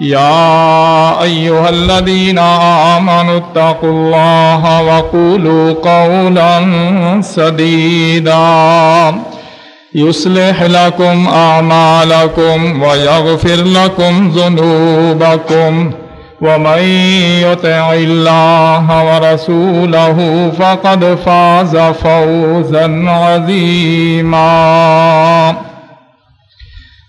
يا أيها الذين آمنوا اتقوا الله وقولوا قولا سديدا. يصلح لكم أعمالكم ويغفر لكم ذنوبكم. ومن يطع الله ورسوله فقد فاز فوزا عظيما.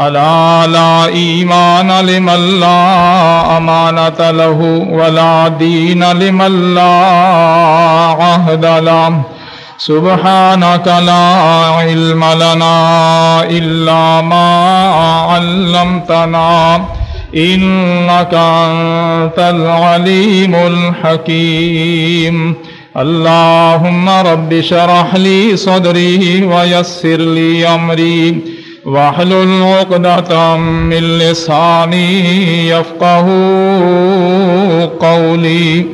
ألا لا إيمان لمن لا أمانة له ولا دين لمن لا عهد له. سبحانك لا علم لنا إلا ما علمتنا. إنك أنت العليم الحكيم. اللهم رب شرح لي صدري ويسر لي أمري. واحلل عقدة من لساني يفقه قولي.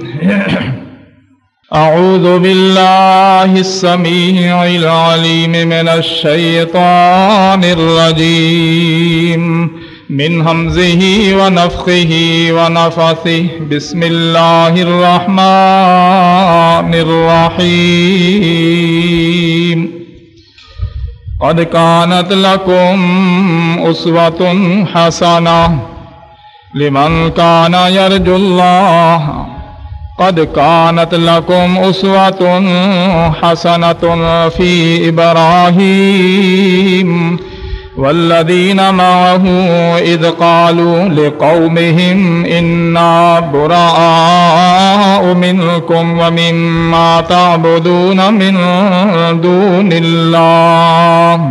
أعوذ بالله السميع العليم من الشيطان الرجيم. من همزه ونفخه ونفثه. بسم الله الرحمن الرحيم. قد كانت لكم أسوة حسنة لمن كان يرجو الله. قد كانت لكم أسوة حسنة في إبراهيم. والذين معه إذ قالوا لقومهم إنا براء منكم ومما تعبدون من دون الله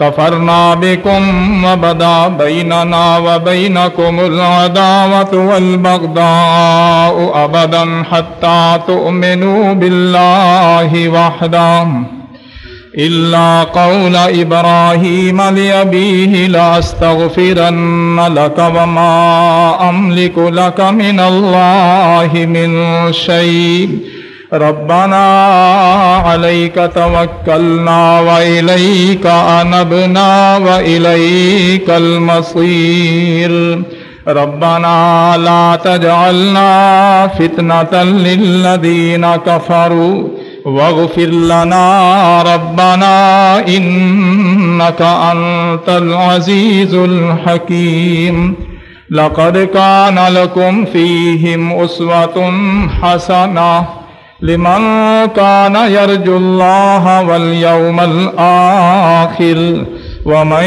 كفرنا بكم وبدا بيننا وبينكم العداوة والبغضاء أبدا حتى تؤمنوا بالله وحده إلا قول إبراهيم لأبيه لأستغفرن لك وما أملك لك من الله من شيء. ربنا عليك توكلنا وإليك أنبنا وإليك المصير. ربنا لا تجعلنا فتنة للذين كفروا. واغفر لنا ربنا إنك أنت العزيز الحكيم. لقد كان لكم فيهم أسوة حسنة. لمن كان يرجو الله واليوم الآخر ومن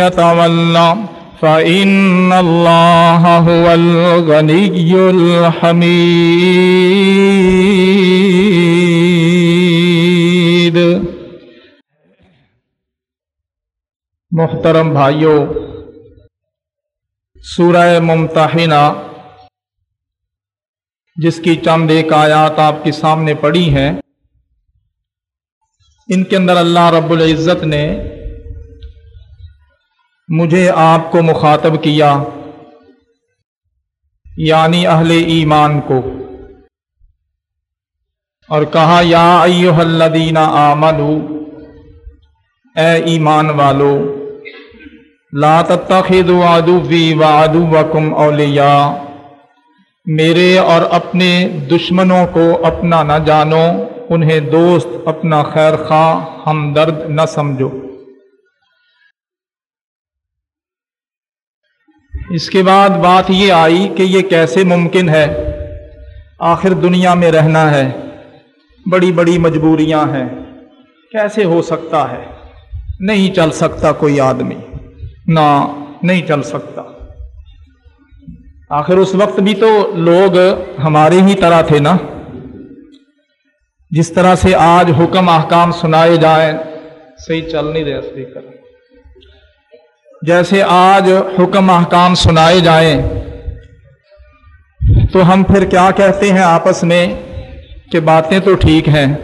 يتولى فإن الله هو الغني الحميد محترم بھائیوں سورہ ممتحنہ جس کی چند ایک آیات آپ کے سامنے پڑی ہیں، ان کے اندر اللہ رب العزت نے مجھے آپ کو مخاطب کیا۔ یعنی اہل ایمان کو۔ اور کہا، یا ایوہ الذین آمنو، اے ایمان والو، لا تتخذوا عدوی و عدوکم اولیاء، میرے اور اپنے دشمنوں کو اپنا نہ جانو، انہیں دوست، اپنا خیر خواہ، ہمدرد نہ سمجھو۔ اس کے بعد بات یہ آئی کہ یہ کیسے ممکن ہے؟ آخر دنیا میں رہنا ہے، بڑی بڑی مجبوریاں ہیں۔ کیسے ہو سکتا ہے؟ نہیں چل سکتا کوئی آدمی۔ نہ، نہیں چل سکتا۔ آخر اس وقت بھی تو لوگ ہمارے ہی طرح تھے نا؟ جس طرح سے آج حکم، احکام سنائے جائیں، صحیح چل نہیں رہے۔ اسپیکر جیسے آج حکم احکام سنائے جائیں، تو ہم پھر کیا کہتے ہیں آپس میں کہ باتیں تو ٹھیک ہیں،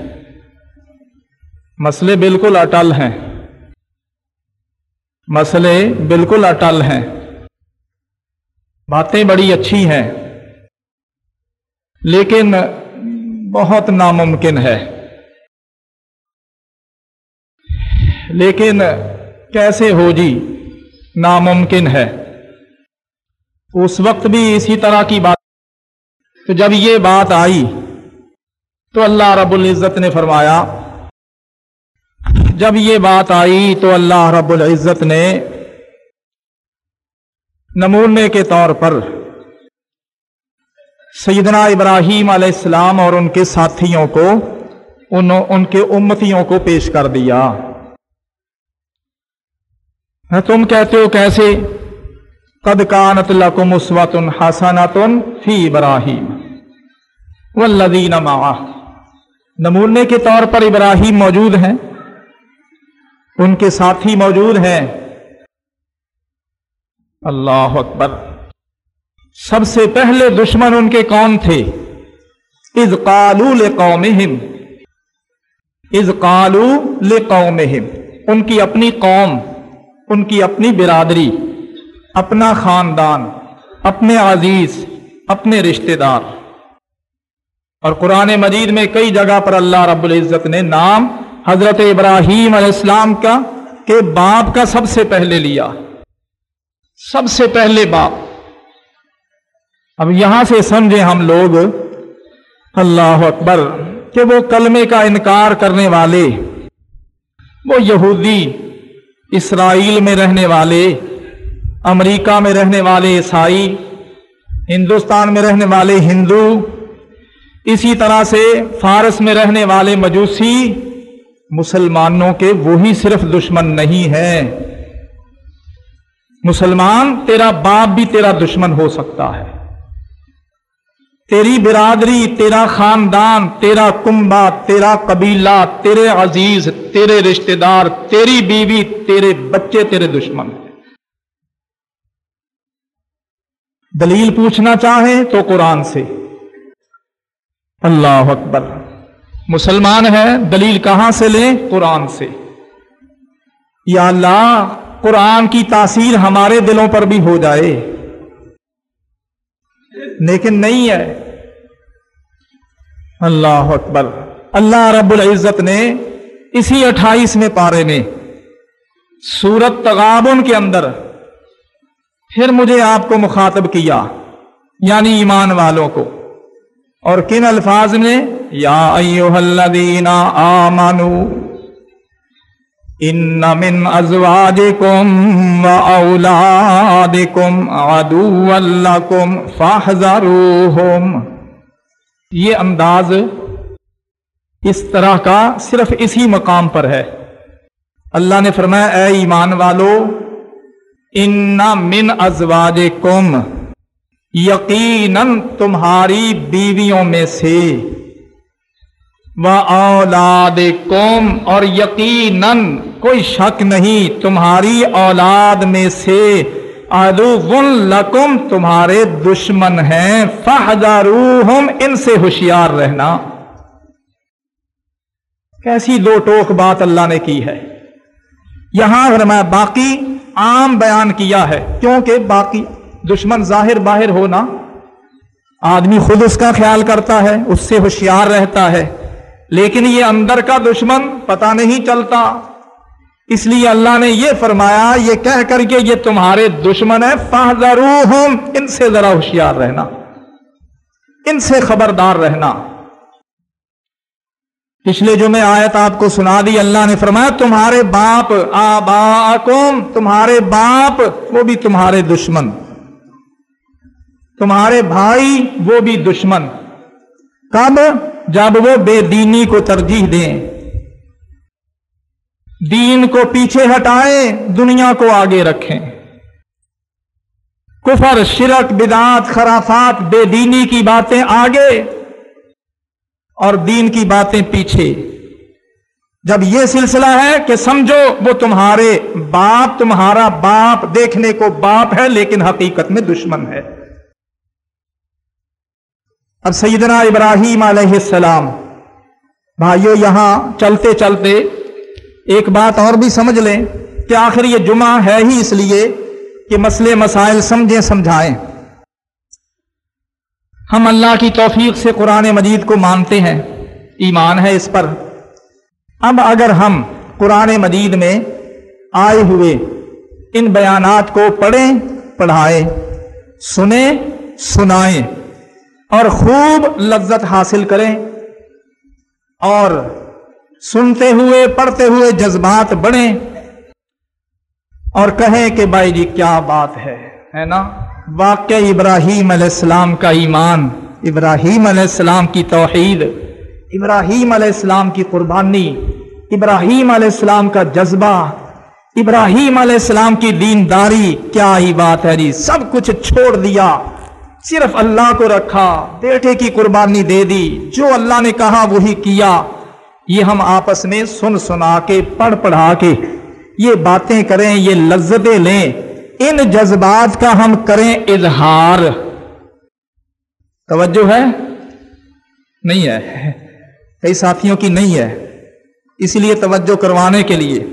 مسئلے بالکل اٹل ہیں۔ مسئلے بالکل اٹل ہیں۔ باتیں بڑی اچھی ہیں، لیکن بہت ناممکن ہے۔ لیکن کیسے ہو جی ناممکن ہے۔ اس وقت بھی اسی طرح کی بات۔ تو جب یہ بات آئی، تو اللہ رب العزت نے فرمایا، جب یہ بات آئی، تو اللہ رب العزت نے نمونے کے طور پر سیدنا ابراہیم علیہ السلام اور ان کے ساتھیوں کو، ان ان کے امتیوں کو پیش کر دیا۔ تم کہتے ہو کیسے؟ قد کانت لکم اسوت حسنت فی ابراہیم والذین معاہ نمونے کے طور پر ابراہیم موجود ہیں۔ ان کے ساتھی موجود ہیں۔ اللہ اکبر۔ سب سے پہلے دشمن ان کے کون تھے۔ از قالو لقومہم۔ از قالو لقومہم۔ ان کی اپنی قوم۔ ان کی اپنی برادری، اپنا خاندان، اپنے عزیز، اپنے رشتہ دار۔ اور قرآن مجید میں کئی جگہ پر اللہ رب العزت نے نام حضرت ابراہیم علیہ السلام کا کہ باپ کا سب سے پہلے لیا۔ سب سے پہلے باپ۔ اب یہاں سے سمجھے ہم لوگ، اللہ اکبر، کہ وہ کلمے کا انکار کرنے والے، وہ یہودی اسرائیل میں رہنے والے، امریکہ میں رہنے والے عیسائی، ہندوستان میں رہنے والے ہندو، اسی طرح سے فارس میں رہنے والے مجوسی، مسلمانوں کے وہی صرف دشمن نہیں ہے مسلمان تیرا باپ بھی تیرا دشمن ہو سکتا ہے۔ تیری برادری، تیرا خاندان، تیرا کنبا تیرا قبیلہ، تیرے عزیز، تیرے رشتہ دار، تیری بیوی، تیرے بچے، تیرے دشمن دلیل پوچھنا چاہیں تو قرآن سے۔ اللہ اکبر۔ مسلمان ہے دلیل کہاں سے لیں؟ قرآن سے۔ یا اللہ، قرآن کی تاثیر ہمارے دلوں پر بھی ہو جائے۔ لیکن نہیں ہے۔ اللہ اکبر۔ اللہ رب العزت نے اسی اٹھائیسویں پارے میں سورت تغابن کے اندر پھر مجھے آپ کو مخاطب کیا یعنی ایمان والوں کو۔ اور کن الفاظ میں؟ یا ایوہ الذین آمنو۔ ان من ازواجکم و اولادکم عدو لکم فاحذروہم یہ انداز اس طرح کا صرف اسی مقام پر ہے۔ اللہ نے فرمایا، اے ایمان والو ان من ازواجکم یقیناً تمہاری بیویوں میں سے اولاد قوم اور یقیناً کوئی شک نہیں تمہاری اولاد میں سے لکم تمہارے دشمن ہیں فہداروہم ان سے ہوشیار رہنا۔ کیسی دو ٹوک بات اللہ نے کی ہے۔ یہاں فرمایا باقی عام بیان کیا ہے، کیونکہ باقی دشمن ظاہر باہر ہونا، آدمی خود اس کا خیال کرتا ہے، اس سے ہوشیار رہتا ہے۔ لیکن یہ اندر کا دشمن پتا نہیں چلتا۔ اس لیے اللہ نے یہ فرمایا، یہ کہہ کر کے یہ تمہارے دشمن ہے فہذروہم ان سے ذرا ہوشیار رہنا۔ ان سے خبردار رہنا۔ پچھلے جو میں آیت آپ کو سنا دی، اللہ نے فرمایا، تمہارے باپ آباکم تمہارے باپ، وہ بھی تمہارے دشمن۔ تمہارے بھائی، وہ بھی دشمن۔ کب؟ جب وہ بے دینی کو ترجیح دیں۔ دین کو پیچھے ہٹائیں، دنیا کو آگے رکھیں۔ کفر، شرک بدات خرافات، بے دینی کی باتیں آگے اور دین کی باتیں پیچھے۔ جب یہ سلسلہ ہے کہ سمجھو وہ تمہارے باپ، تمہارا باپ دیکھنے کو باپ ہے لیکن حقیقت میں دشمن ہے۔ اب سیدنا ابراہیم علیہ السلام، بھائیو یہاں چلتے چلتے ایک بات اور بھی سمجھ لیں کہ آخر یہ جمعہ ہے ہی اس لیے کہ مسئلے مسائل سمجھیں سمجھائیں۔ ہم اللہ کی توفیق سے قرآن مجید کو مانتے ہیں، ایمان ہے اس پر۔ اب اگر ہم قرآن مجید میں آئے ہوئے ان بیانات کو پڑھیں، پڑھائیں، سنیں، سنائیں۔ اور خوب لذت حاصل کریں اور سنتے ہوئے، پڑھتے ہوئے جذبات بڑھیں اور کہیں کہ بھائی جی کیا بات ہے ہے نا؟ واقع ابراہیم علیہ السلام کا ایمان، ابراہیم علیہ السلام کی توحید، ابراہیم علیہ السلام کی قربانی، ابراہیم علیہ السلام کا جذبہ، ابراہیم علیہ السلام کی دینداری، کیا ہی بات ہے جی؟ سب کچھ چھوڑ دیا۔ صرف اللہ کو رکھا، بیٹے کی قربانی دے دی، جو اللہ نے کہا وہی کیا۔ یہ ہم آپس میں سن سنا کے، پڑھ پڑھا کے۔ یہ باتیں کریں، یہ لذتیں لیں۔ ان جذبات کا ہم کریں اظہار۔ توجہ ہے؟ نہیں ہے۔ کئی ساتھیوں کی نہیں ہے۔ اس لیے توجہ کروانے کے لیے۔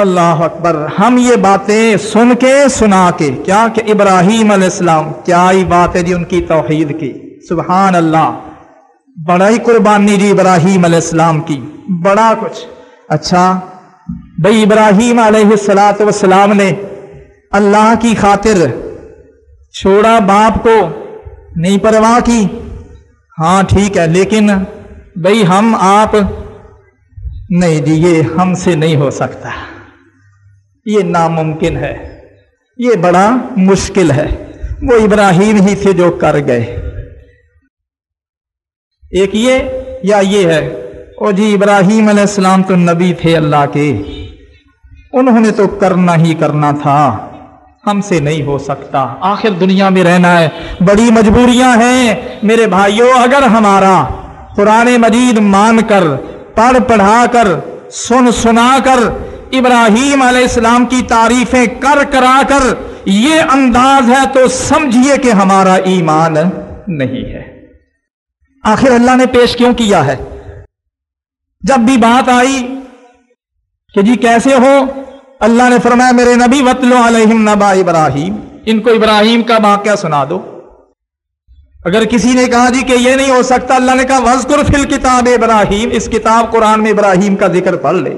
اللہ اکبر، ہم یہ باتیں سن کے، سنا کے۔ کیا کہ ابراہیم علیہ السلام، کیا ہی بات ہے جی ان کی توحید کی۔ سبحان اللہ۔ بڑا ہی قربانی جی ابراہیم علیہ السلام کی۔ بڑا کچھ۔ اچھا۔ بھائی ابراہیم علیہ السلاۃ وسلام نے اللہ کی خاطر چھوڑا باپ کو، نہیں پرواہ کی۔ ہاں ٹھیک ہے، لیکن بھائی ہم آپ، نہیں جی یہ ہم سے نہیں ہو سکتا۔ یہ ناممکن ہے۔ یہ بڑا مشکل ہے۔ وہ ابراہیم ہی تھے جو کر گئے۔ ایک یہ یا یہ ہے۔ او جی ابراہیم علیہ السلام تو نبی تھے اللہ کے۔ انہوں نے تو کرنا ہی کرنا تھا۔ ہم سے نہیں ہو سکتا۔ آخر دنیا میں رہنا ہے۔ بڑی مجبوریاں ہیں۔ میرے بھائیوں اگر ہمارا قرآن مجید مان کر، پڑھ پڑھا کر، سن سنا کر ابراہیم علیہ السلام کی تعریفیں کر کرا کر یہ انداز ہے تو سمجھیے کہ ہمارا ایمان نہیں ہے۔ آخر اللہ نے پیش کیوں کیا ہے؟ جب بھی بات آئی کہ جی کیسے ہو؟ اللہ نے فرمایا میرے نبی وطلو علیہم نبا ابراہیم ان کو ابراہیم کا واقعہ سنا دو۔ اگر کسی نے کہا جی کہ یہ نہیں ہو سکتا، اللہ نے کہا وزقر فل کتاب ابراہیم اس کتاب قرآن میں ابراہیم کا ذکر پڑھ لے۔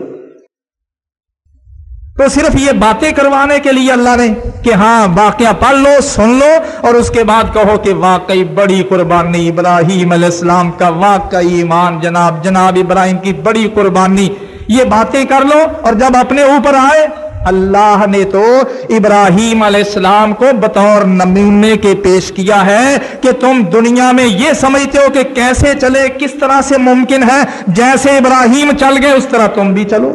تو صرف یہ باتیں کروانے کے لیے اللہ نے کہ ہاں واقعہ پڑھ لو، سن لو اور اس کے بعد کہو کہ واقعی بڑی قربانی ابراہیم علیہ السلام کا واقعی ایمان، جناب جناب ابراہیم کی بڑی قربانی۔ یہ باتیں کر لو اور جب اپنے اوپر آئے، اللہ نے تو ابراہیم علیہ السلام کو بطور نمونے کے پیش کیا ہے کہ تم دنیا میں یہ سمجھتے ہو کہ کیسے چلے، کس طرح سے ممکن ہے، جیسے ابراہیم چل گئے، اس طرح تم بھی چلو۔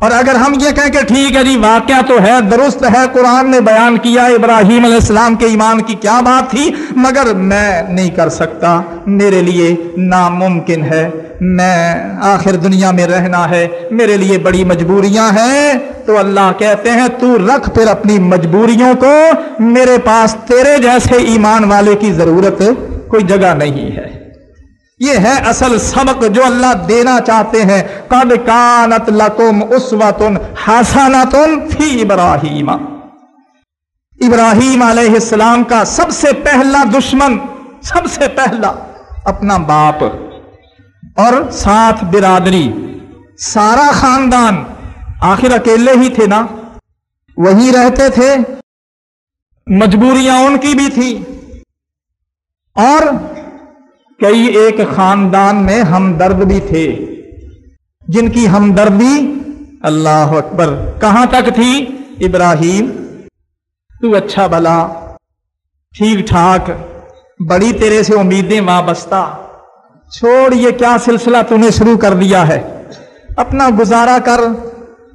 اور اگر ہم یہ کہیں کہ ٹھیک ہے جی واقعہ تو ہے، درست ہے، قرآن نے بیان کیا، ابراہیم علیہ السلام کے ایمان کی کیا بات تھی؟ مگر میں نہیں کر سکتا، میرے لیے ناممکن ہے۔ میں آخر دنیا میں رہنا ہے، میرے لیے بڑی مجبوریاں ہیں۔ تو اللہ کہتے ہیں، تو رکھ پھر اپنی مجبوریوں کو، میرے پاس تیرے جیسے ایمان والے کی ضرورت کوئی جگہ نہیں ہے۔ یہ ہے اصل سبق جو اللہ دینا چاہتے ہیں. قد کانت لکم اسوتن حسنتن فی ابراہیم ابراہیم علیہ السلام کا سب سے پہلا دشمن، سب سے پہلا اپنا باپ اور ساتھ برادری، سارا خاندان آخر اکیلے ہی تھے نا؟ وہی رہتے تھے، مجبوریاں ان کی بھی تھی اور کئی ایک خاندان میں ہمدرد بھی تھے۔ جن کی ہمدردی اللہ اکبر۔ کہاں تک تھی؟ ابراہیم۔ تو اچھا بلا ٹھیک ٹھاک۔ بڑی تیرے سے امیدیں وابستہ۔ چھوڑ، یہ کیا سلسلہ تو نے شروع کر دیا ہے؟ اپنا گزارا کر۔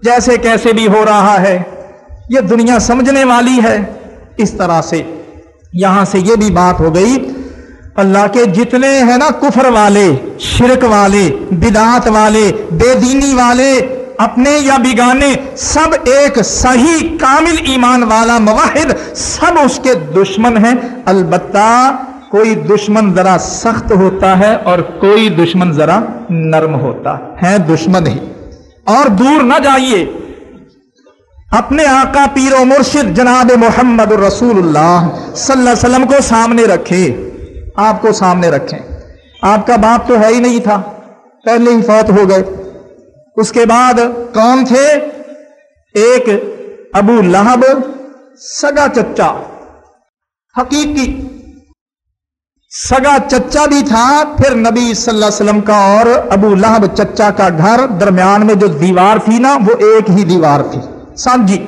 جیسے کیسے بھی ہو رہا ہے۔ یہ دنیا سمجھنے والی ہے۔ اس طرح سے۔ یہاں سے یہ بھی بات ہو گئی۔ اللہ کے جتنے ہیں نا کفر والے، شرک والے، بدعات والے، بے دینی والے، اپنے یا بگانے سب ایک صحیح کامل ایمان والا مواحد، سب اس کے دشمن ہیں۔ البتہ کوئی دشمن ذرا سخت ہوتا ہے اور کوئی دشمن ذرا نرم ہوتا ہے۔ دشمن ہی۔ اور دور نہ جائیے۔ اپنے آقا پیر و مرشد جناب محمد رسول اللہ صلی اللہ علیہ وسلم کو سامنے رکھے۔ آپ کو سامنے رکھیں۔ آپ کا باپ تو ہے ہی نہیں تھا۔ پہلے ہی فوت ہو گئے۔ اس کے بعد کون تھے؟ ایک ابو لہب، سگا چچا۔ حقیقی سگا چچا بھی تھا۔ پھر نبی صلی اللہ علیہ وسلم کا اور ابو لہب چچا کا گھر درمیان میں جو دیوار تھی نا، وہ ایک ہی دیوار تھی۔ سانجی۔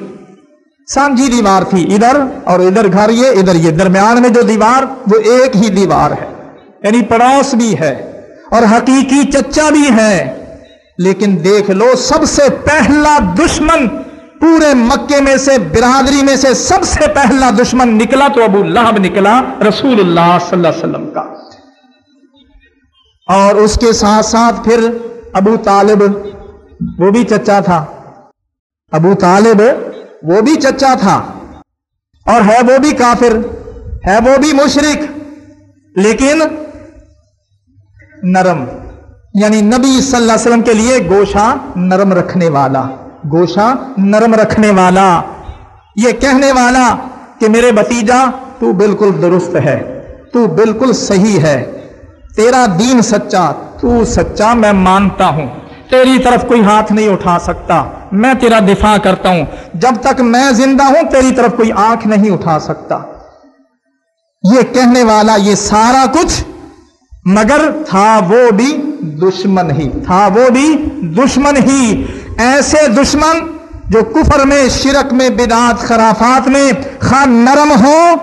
سانجی دیوار تھی ادھر اور ادھر گھر یہ، ادھر یہ۔ درمیان میں جو دیوار، وہ ایک ہی دیوار ہے۔ یعنی پڑوس بھی ہے اور حقیقی چچا بھی ہے لیکن دیکھ لو، سب سے پہلا دشمن پورے مکے میں سے، برادری میں سے سب سے پہلا دشمن نکلا تو ابو لہب نکلا رسول اللہ صلی اللہ علیہ وسلم کا۔ اور اس کے ساتھ ساتھ پھر ابو طالب، وہ بھی چچا تھا۔ ابو طالب وہ بھی چچا تھا اور ہے وہ بھی کافر، ہے وہ بھی مشرق لیکن نرم یعنی نبی صلی اللہ علیہ وسلم کے لیے گوشا نرم رکھنے والا گوشا نرم رکھنے والا، یہ کہنے والا کہ میرے بتیجا تو بالکل درست ہے، تو بالکل صحیح ہے، تیرا دین سچا، تو سچا میں مانتا ہوں۔ تیری طرف کوئی ہاتھ نہیں اٹھا سکتا۔ میں تیرا دفاع کرتا ہوں۔ جب تک میں زندہ ہوں، تیری طرف کوئی آنکھ نہیں اٹھا سکتا۔ یہ کہنے والا یہ سارا کچھ، مگر تھا وہ بھی دشمن ہی۔ تھا وہ بھی دشمن ہی۔ ایسے دشمن جو کفر میں، شرک میں، بدعات، خرافات میں خان نرم ہو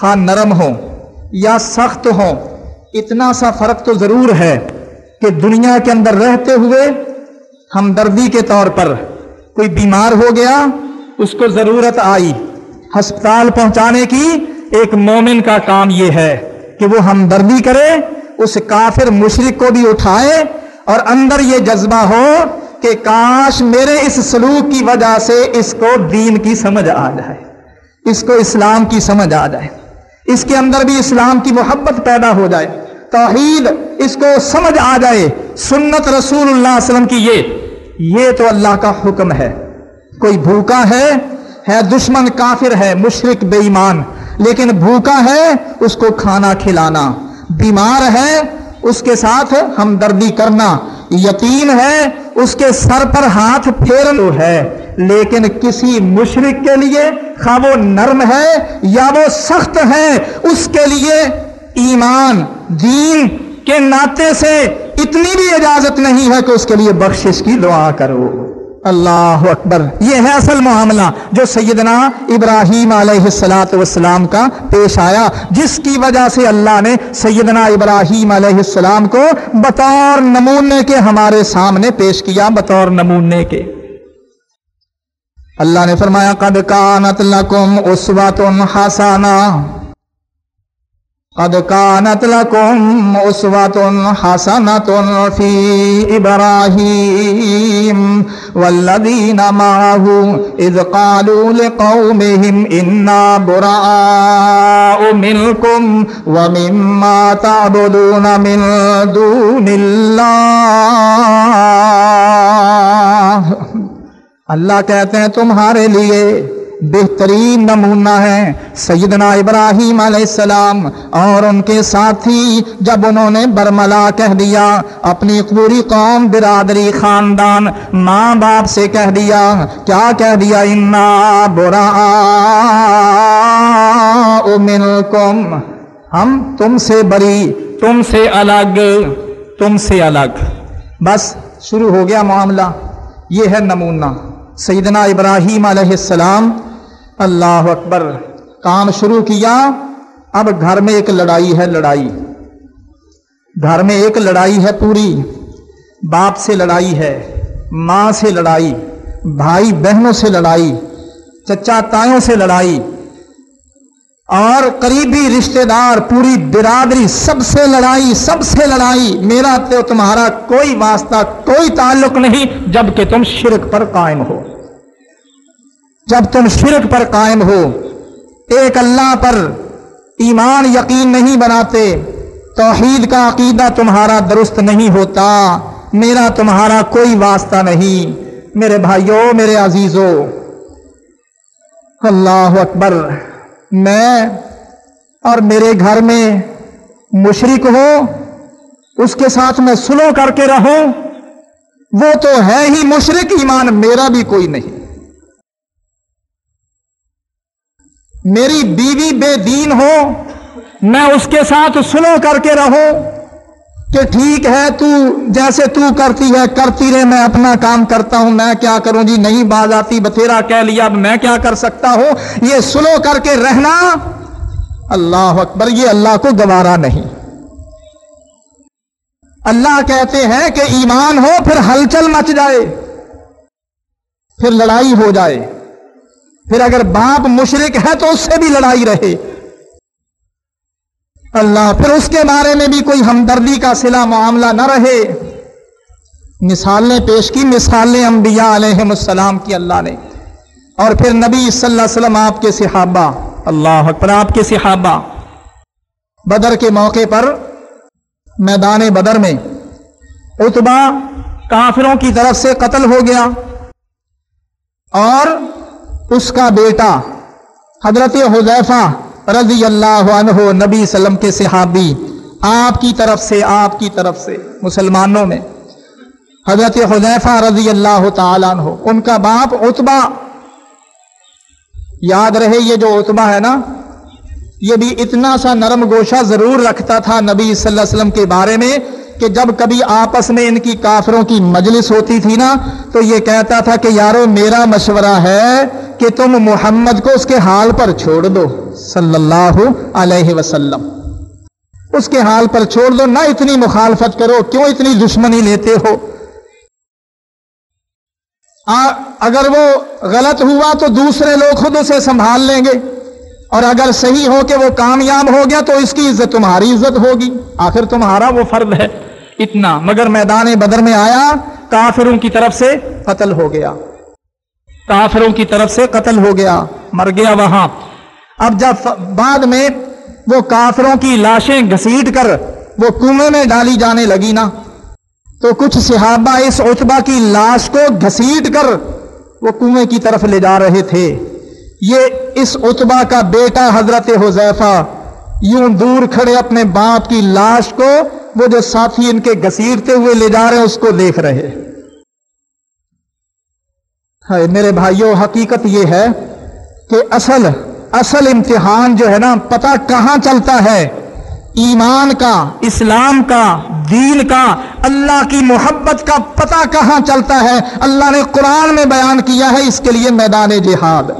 خان نرم ہو یا سخت ہو اتنا سا فرق تو ضرور ہے۔ کہ دنیا کے اندر رہتے ہوئے ہمدردی کے طور پر کوئی بیمار ہو گیا، اس کو ضرورت آئی ہسپتال پہنچانے کی۔ ایک مومن کا کام یہ ہے کہ وہ ہمدردی کرے، اس کافر مشرق کو بھی اٹھائے اور اندر یہ جذبہ ہو کہ کاش میرے اس سلوک کی وجہ سے اس کو دین کی سمجھ آ جائے، اس کو اسلام کی سمجھ آ جائے، اس کے اندر بھی اسلام کی محبت پیدا ہو جائے۔ توحید اس کو سمجھ آ جائے، سنت رسول اللہ علیہ وسلم کی یہ۔ یہ تو اللہ کا حکم ہے۔ کوئی بھوکا ہے ہے دشمن کافر ہے مشرق بے ایمان۔ لیکن بھوکا ہے، اس کو کھانا کھلانا۔ بیمار ہے، اس کے ساتھ ہمدردی کرنا۔ یتیم ہے، اس کے سر پر ہاتھ پھیرنا ہے۔ لیکن کسی مشرق کے لیے، خواہ وہ نرم ہے یا وہ سخت ہے، اس کے لیے ایمان، دین کے ناطے سے اتنی بھی اجازت نہیں ہے کہ اس کے لیے بخشش کی دعا کرو۔ اللہ اکبر۔ یہ ہے اصل معاملہ جو سیدنا ابراہیم علیہ السلاۃ والسلام کا پیش آیا، جس کی وجہ سے اللہ نے سیدنا ابراہیم علیہ السلام کو بطور نمونے کے ہمارے سامنے پیش کیا، بطور نمونے کے۔ اللہ نے فرمایا، قد کانت لکم اسوات حسانہ قد كانت لكم أسوة حسنة في إبراهيم والذين معه إذ قالوا لقومهم إنا براء منكم ومما تعبدون من دون الله. اللہ کہتے ہیں تمہارے لیے بہترین نمونہ ہے سیدنا ابراہیم علیہ السلام اور ان کے ساتھی جب انہوں نے برملا کہہ دیا، اپنی پوری قوم برادری خاندان، ماں باپ سے کہہ دیا، کیا کہہ دیا؟ انا برا منکم ہم تم سے بری، تم سے الگ، تم سے الگ۔ بس شروع ہو گیا معاملہ۔ یہ ہے نمونہ۔ سیدنا ابراہیم علیہ السلام اللہ اکبر کام شروع کیا، اب گھر میں ایک لڑائی ہے لڑائی۔ گھر میں ایک لڑائی ہے پوری، باپ سے لڑائی ہے، ماں سے لڑائی، بھائی بہنوں سے لڑائی، چچا تایوں سے لڑائی۔ اور قریبی رشتہ دار، پوری برادری، سب سے لڑائی، سب سے لڑائی۔ میرا تو تمہارا کوئی واسطہ، کوئی تعلق نہیں جبکہ تم شرک پر قائم ہو۔ جب تم شرک پر قائم ہو، ایک اللہ پر ایمان یقین نہیں بناتے، توحید کا عقیدہ تمہارا درست نہیں ہوتا، میرا تمہارا کوئی واسطہ نہیں، میرے بھائیوں، میرے عزیزوں۔ اللہ اکبر، میں اور میرے گھر میں مشرق ہو اس کے ساتھ میں سلو کر کے رہوں، وہ تو ہے ہی مشرق ایمان میرا بھی کوئی نہیں۔ میری بیوی بے دین ہو، میں اس کے ساتھ سنو کر کے رہو کہ ٹھیک ہے، تو جیسے تو کرتی ہے، کرتی رہے، میں اپنا کام کرتا ہوں، میں کیا کروں؟ جی نہیں، باز آتی، بتھیرا کہہ لیا، اب میں کیا کر سکتا ہوں؟ یہ سلو کر کے رہنا اللہ اکبر، یہ اللہ کو گوارا نہیں۔ اللہ کہتے ہیں کہ ایمان ہو، پھر ہلچل مچ جائے، پھر لڑائی ہو جائے۔ پھر اگر باپ مشرق ہے تو اس سے بھی لڑائی رہے۔ اللہ، پھر اس کے بارے میں بھی کوئی ہمدردی کا سلا معاملہ نہ رہے۔ مثالیں پیش کی، مثالیں انبیاء علیہ السلام کی اللہ نے۔ اور پھر نبی صلی اللہ علیہ وسلم آپ کے صحابہ، اللہ اکبر، آپ کے صحابہ۔ بدر کے موقع پر میدان بدر میں اتبا کافروں کی طرف سے قتل ہو گیا۔ اور اس کا بیٹا حضرت حضیفہ رضی اللہ عنہ نبی وسلم کے صحابی، آپ کی طرف سے، آپ کی طرف سے، مسلمانوں میں۔ حضرت حضیفہ رضی اللہ تعالیٰ عنہ، ان کا باپ اتبا یاد رہے یہ جو اتبا ہے نا، یہ بھی اتنا سا نرم گوشہ ضرور رکھتا تھا نبی صلی اللہ علیہ وسلم کے بارے میں۔ کہ جب کبھی آپس میں ان کی کافروں کی مجلس ہوتی تھی نا، تو یہ کہتا تھا کہ یارو میرا مشورہ ہے کہ تم محمد کو اس کے حال پر چھوڑ دو۔ صلی اللہ علیہ وسلم۔ اس کے حال پر چھوڑ دو، نہ اتنی مخالفت کرو، کیوں اتنی دشمنی لیتے ہو؟ اگر وہ غلط ہوا تو دوسرے لوگ خود اسے سنبھال لیں گے۔ اور اگر صحیح ہو کہ وہ کامیاب ہو گیا تو اس کی عزت تمہاری عزت ہوگی۔ آخر تمہارا وہ فرد ہے۔ اتنا۔ مگر میدان بدر میں آیا، کافروں کی طرف سے قتل ہو گیا۔ کافروں کی طرف سے قتل ہو گیا۔ مر گیا وہاں۔ اب جب بعد میں وہ کافروں کی لاشیں گھسیٹ کر وہ کنویں میں ڈالی جانے لگی نا، تو کچھ صحابہ اس اتبا کی لاش کو گھسیٹ کر وہ کنویں کی طرف لے جا رہے تھے۔ یہ اس اتبا کا بیٹا حضرت حذیفہ یوں دور کھڑے اپنے باپ کی لاش کو وہ جو ساتھی ان کے گسیرتے ہوئے لے جا رہے ہیں، اس کو دیکھ رہے میرے بھائیوں حقیقت یہ ہے کہ اصل اصل امتحان جو ہے نا، پتہ کہاں چلتا ہے؟ ایمان کا، اسلام کا، دین کا، اللہ کی محبت کا پتہ کہاں چلتا ہے؟ اللہ نے قرآن میں بیان کیا ہے، اس کے لیے میدان جہاد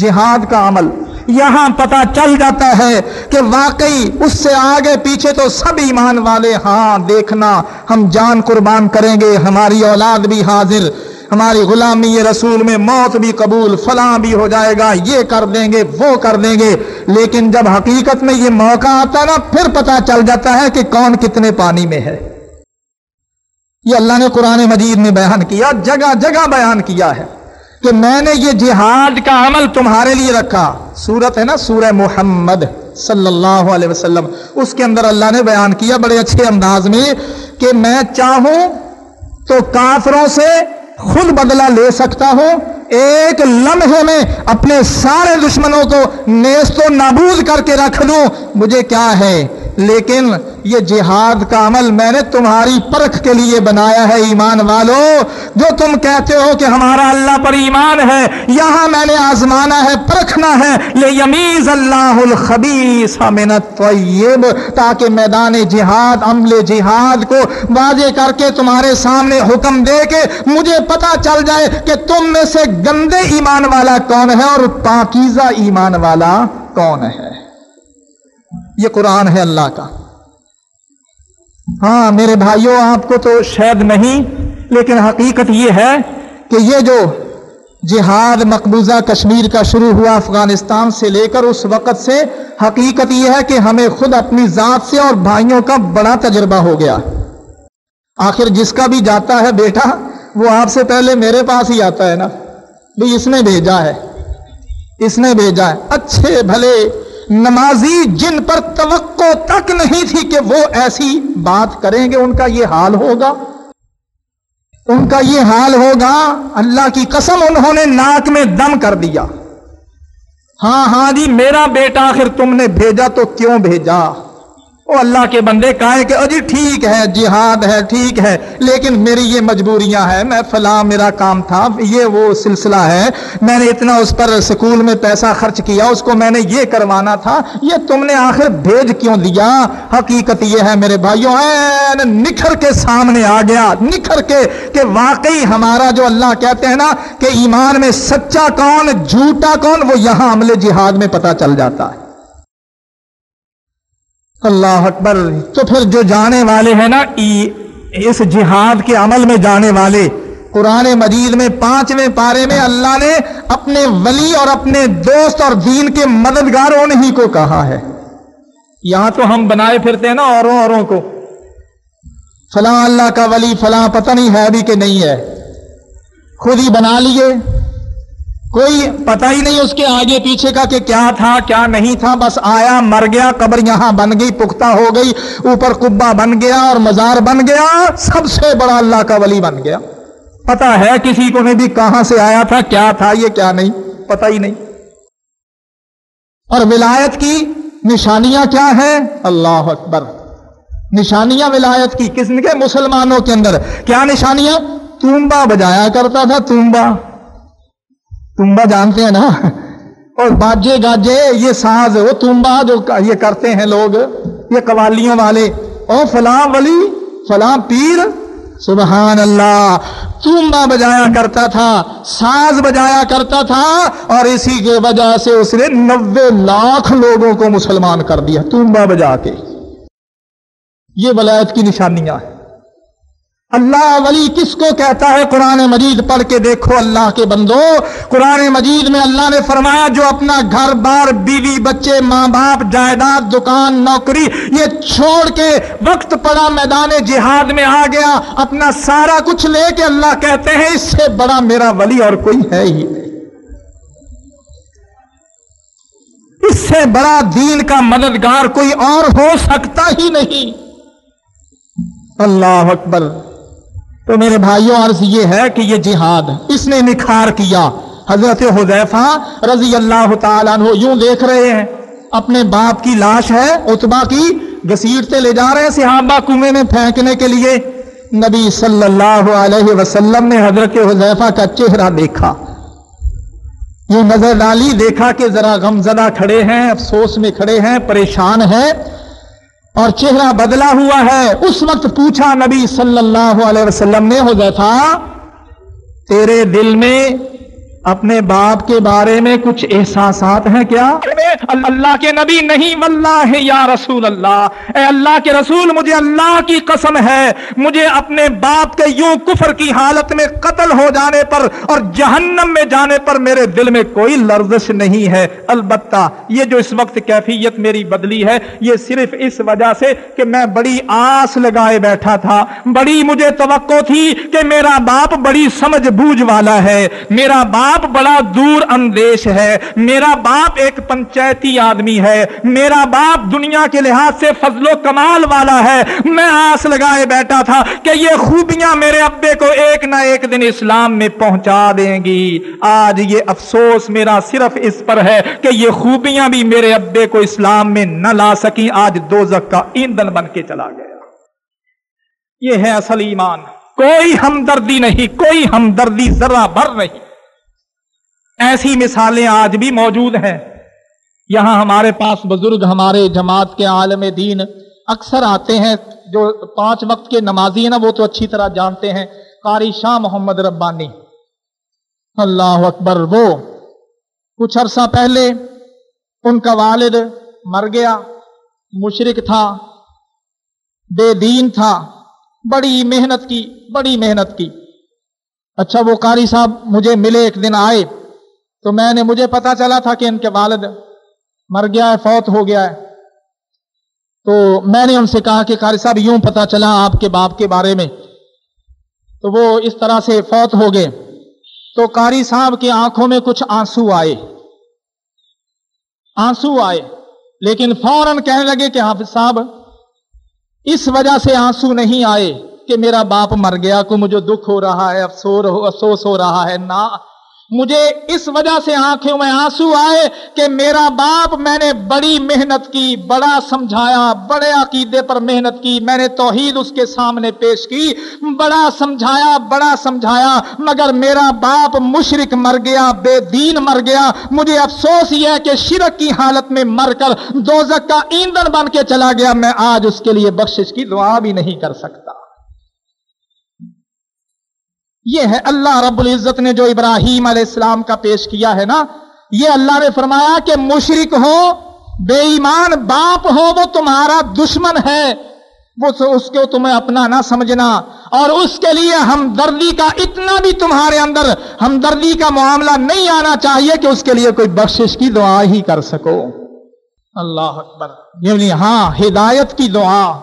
جہاد کا عمل۔ یہاں پتا چل جاتا ہے کہ واقعی اس سے آگے پیچھے تو سب ایمان والے ہاں دیکھنا، ہم جان قربان کریں گے، ہماری اولاد بھی حاضر، ہماری غلامی رسول میں موت بھی قبول، فلاں بھی ہو جائے گا، یہ کر دیں گے، وہ کر دیں گے۔ لیکن جب حقیقت میں یہ موقع آتا نا، پھر پتا چل جاتا ہے کہ کون کتنے پانی میں ہے۔ یہ اللہ نے قرآن مجید میں بیان کیا، جگہ جگہ بیان کیا ہے۔ کہ میں نے یہ جہاد کا عمل تمہارے لیے رکھا۔ سورت ہے نا سورہ محمد صلی اللہ علیہ وسلم۔ اس کے اندر اللہ نے بیان کیا بڑے اچھے انداز میں کہ میں چاہوں تو کافروں سے خود بدلہ لے سکتا ہوں۔ ایک لمحے میں اپنے سارے دشمنوں کو نیست و نابود کر کے رکھ دوں۔ مجھے کیا ہے؟ لیکن یہ جہاد کا عمل میں نے تمہاری پرکھ کے لیے بنایا ہے ایمان والو، جو تم کہتے ہو کہ ہمارا اللہ پر ایمان ہے، یہاں میں نے آزمانا ہے، پرکھنا ہے لے یمیز اللہ الخبیس من الطیب، تاکہ میدان جہاد، عمل جہاد کو واضح کر کے تمہارے سامنے حکم دے کے مجھے پتا چل جائے کہ تم میں سے گندے ایمان والا کون ہے اور پاکیزہ ایمان والا کون ہے۔ یہ قرآن ہے اللہ کا۔ ہاں میرے بھائیوں آپ کو تو شاید نہیں، لیکن حقیقت یہ ہے کہ یہ جو جہاد مقبوضہ کشمیر کا شروع ہوا افغانستان سے لے کر اس وقت سے، حقیقت یہ ہے کہ ہمیں خود اپنی ذات سے اور بھائیوں کا بڑا تجربہ ہو گیا۔ آخر جس کا بھی جاتا ہے بیٹا، وہ آپ سے پہلے میرے پاس ہی آتا ہے نا۔ بھائی اس نے بھیجا ہے۔ اس نے بھیجا ہے۔ اچھے بھلے نمازی جن پر توقع تک نہیں تھی کہ وہ ایسی بات کریں گے، ان کا یہ حال ہوگا۔ ان کا یہ حال ہوگا، اللہ کی قسم انہوں نے ناک میں دم کر دیا۔ ہاں ہاں جی میرا بیٹا آخر تم نے بھیجا تو کیوں بھیجا؟ وہ اللہ کے بندے کہیں کہ اجی ٹھیک ہے، جہاد ہے، ٹھیک ہے، لیکن میری یہ مجبوریاں ہیں، میں فلاں میرا کام تھا، یہ وہ سلسلہ ہے، میں نے اتنا اس پر سکول میں پیسہ خرچ کیا، اس کو میں نے یہ کروانا تھا، یہ تم نے آخر بھیج کیوں دیا؟ حقیقت یہ ہے میرے بھائیوں نکھر کے سامنے آ گیا، نکھر کے کہ واقعی ہمارا جو اللہ کہتے ہیں نا کہ ایمان میں سچا کون، جھوٹا کون، وہ یہاں عمل جہاد میں پتا چل جاتا ہے۔ اللہ اکبر۔ تو پھر جو جانے والے ہیں نا اس جہاد کے عمل میں جانے والے، قرآن مجید میں پانچویں پارے میں اللہ نے اپنے ولی اور اپنے دوست اور دین کے مددگاروں ہی کو کہا ہے۔ یہاں تو ہم بنائے پھرتے ہیں نا اوروں اوروں کو۔ فلاں اللہ کا ولی، فلاں پتہ نہیں ہے بھی کہ نہیں ہے۔ خود ہی بنا لیے۔ کوئی پتہ ہی نہیں اس کے آگے پیچھے کا کہ کیا تھا، کیا نہیں تھا، بس آیا، مر گیا، قبر یہاں بن گئی، پختہ ہو گئی، اوپر کبا بن گیا اور مزار بن گیا، سب سے بڑا اللہ کا ولی بن گیا۔ پتا ہے کسی کو نہیں بھی کہاں سے آیا تھا، کیا تھا یہ، کیا نہیں پتا ہی نہیں۔ اور ولایت کی نشانیاں کیا ہیں؟ اللہ اکبر۔ نشانیاں ولایت کی کس کے مسلمانوں کے اندر؟ کیا نشانیاں؟ تمبا بجایا کرتا تھا تمبا تمبا جانتے ہیں نا؟ اور باجے گاجے، یہ ساز، وہ تمبا جو یہ کرتے ہیں لوگ، یہ قوالیوں والے۔ او فلاں ولی، فلاں پیر، سبحان اللہ، تمبا بجایا کرتا تھا، ساز بجایا کرتا تھا، اور اسی کے وجہ سے اس نے نوے لاکھ لوگوں کو مسلمان کر دیا، تمبا بجا کے۔ یہ ولایت کی نشانیاں ہیں۔ اللہ ولی کس کو کہتا ہے قرآن مجید پڑھ کے دیکھو اللہ کے بندو؟ قرآن مجید میں اللہ نے فرمایا جو اپنا گھر بار، بیوی، بچے، ماں باپ، جائیداد، دکان، نوکری، یہ چھوڑ کے وقت پڑا میدان جہاد میں آ گیا۔ اپنا سارا کچھ لے کے اللہ کہتے ہیں، اس سے بڑا میرا ولی اور کوئی ہے ہی نہیں۔ اس سے بڑا دین کا مددگار کوئی اور ہو سکتا ہی نہیں۔ اللہ اکبر۔ تو میرے بھائیوں عرض یہ ہے کہ یہ جہاد اس نے نکھار کیا۔ حضرت حضیفہ رضی اللہ تعالیٰ عنہ یوں دیکھ رہے ہیں، اپنے باپ کی لاش ہے اتبا کی گسیٹتے لے جا رہے ہیں صحابہ کنویں میں پھینکنے کے لیے۔ نبی صلی اللہ علیہ وسلم نے حضرت حضیفہ کا چہرہ دیکھا۔ یہ نظر ڈالی، دیکھا کہ ذرا غمزدہ کھڑے ہیں، افسوس میں کھڑے ہیں، پریشان ہیں۔ اور چہرہ بدلا ہوا ہے۔ اس وقت پوچھا نبی صلی اللہ علیہ وسلم نے، ہو تیرے دل میں اپنے باپ کے بارے میں کچھ احساسات ہیں کیا؟ اللہ کے نبی نہیں، واللہ یا رسول اللہ۔ اے اللہ کے رسول، مجھے اللہ کی قسم ہے۔ مجھے اپنے باپ کے یوں کفر کی حالت میں قتل ہو جانے پر اور جہنم میں جانے پر میرے دل میں کوئی لرزش نہیں ہے۔ البتہ یہ جو اس وقت کیفیت میری بدلی ہے، یہ صرف اس وجہ سے کہ میں بڑی آس لگائے بیٹھا تھا۔ بڑی مجھے توقع تھی کہ میرا باپ بڑی سمجھ بوجھ والا ہے۔ میرا باپ باپ بڑا دور اندیش ہے۔ میرا باپ ایک پنچایتی آدمی ہے۔ میرا باپ دنیا کے لحاظ سے فضل و کمال والا ہے۔ میں آس لگائے بیٹھا تھا کہ یہ خوبیاں میرے ابے کو ایک نہ ایک دن اسلام میں پہنچا دیں گی۔ آج یہ افسوس میرا صرف اس پر ہے کہ یہ خوبیاں بھی میرے ابے کو اسلام میں نہ لا سکی آج دوزک کا ایندھن بن کے چلا گیا۔ یہ ہے اصل ایمان۔ کوئی ہمدردی نہیں، کوئی ہمدردی ذرا بھر نہیں۔ ایسی مثالیں آج بھی موجود ہیں۔ یہاں ہمارے پاس بزرگ ہمارے جماعت کے عالم دین اکثر آتے ہیں جو پانچ وقت کے نمازی ہیں نا، وہ تو اچھی طرح جانتے ہیں۔ قاری شاہ محمد ربانی۔ اللہ اکبر، وہ کچھ عرصہ پہلے ان کا والد مر گیا مشرق تھا، بے دین تھا۔ بڑی محنت کی، بڑی محنت کی۔ اچھا وہ قاری صاحب مجھے ملے، ایک دن آئے۔ تو میں نے مجھے پتا چلا تھا کہ ان کے والد مر گیا ہے، فوت ہو گیا ہے۔ تو میں نے ان سے کہا کہ قاری صاحب، یوں پتا چلا آپ کے باپ کے بارے میں۔ تو وہ اس طرح سے فوت ہو گئے۔ تو قاری صاحب کی آنکھوں میں کچھ آنسو آئے۔ آنسو آئے۔ لیکن فوراً کہنے لگے کہ حافظ صاحب، اس وجہ سے آنسو نہیں آئے کہ میرا باپ مر گیا، کو مجھے دکھ ہو رہا ہے، افسوس ہو رہا ہے نہ مجھے اس وجہ سے آنکھوں میں آنسو آئے کہ میرا باپ میں نے بڑی محنت کی، بڑا سمجھایا، بڑے عقیدے پر محنت کی، میں نے توحید اس کے سامنے پیش کی۔ بڑا سمجھایا بڑا سمجھایا، مگر میرا باپ مشرق مر گیا، بے دین مر گیا۔ مجھے افسوس یہ ہے کہ شرک کی حالت میں مر کر دوزک کا ایندھن بن کے چلا گیا۔ میں آج اس کے لیے بخشش کی دعا بھی نہیں کر سکتا۔ یہ ہے اللہ رب العزت نے جو ابراہیم علیہ السلام کا پیش کیا ہے نا، یہ اللہ نے فرمایا کہ مشرق ہو، بے ایمان باپ ہو، وہ تمہارا دشمن ہے۔ وہ اس کو تمہیں اپنا نہ سمجھنا۔ اور اس کے لیے ہمدردی کا اتنا بھی تمہارے اندر ہمدردی کا معاملہ نہیں آنا چاہیے کہ اس کے لیے کوئی بخشش کی دعا ہی کر سکو۔ اللہ اکبر۔ یعنی ہاں ہدایت کی دعا،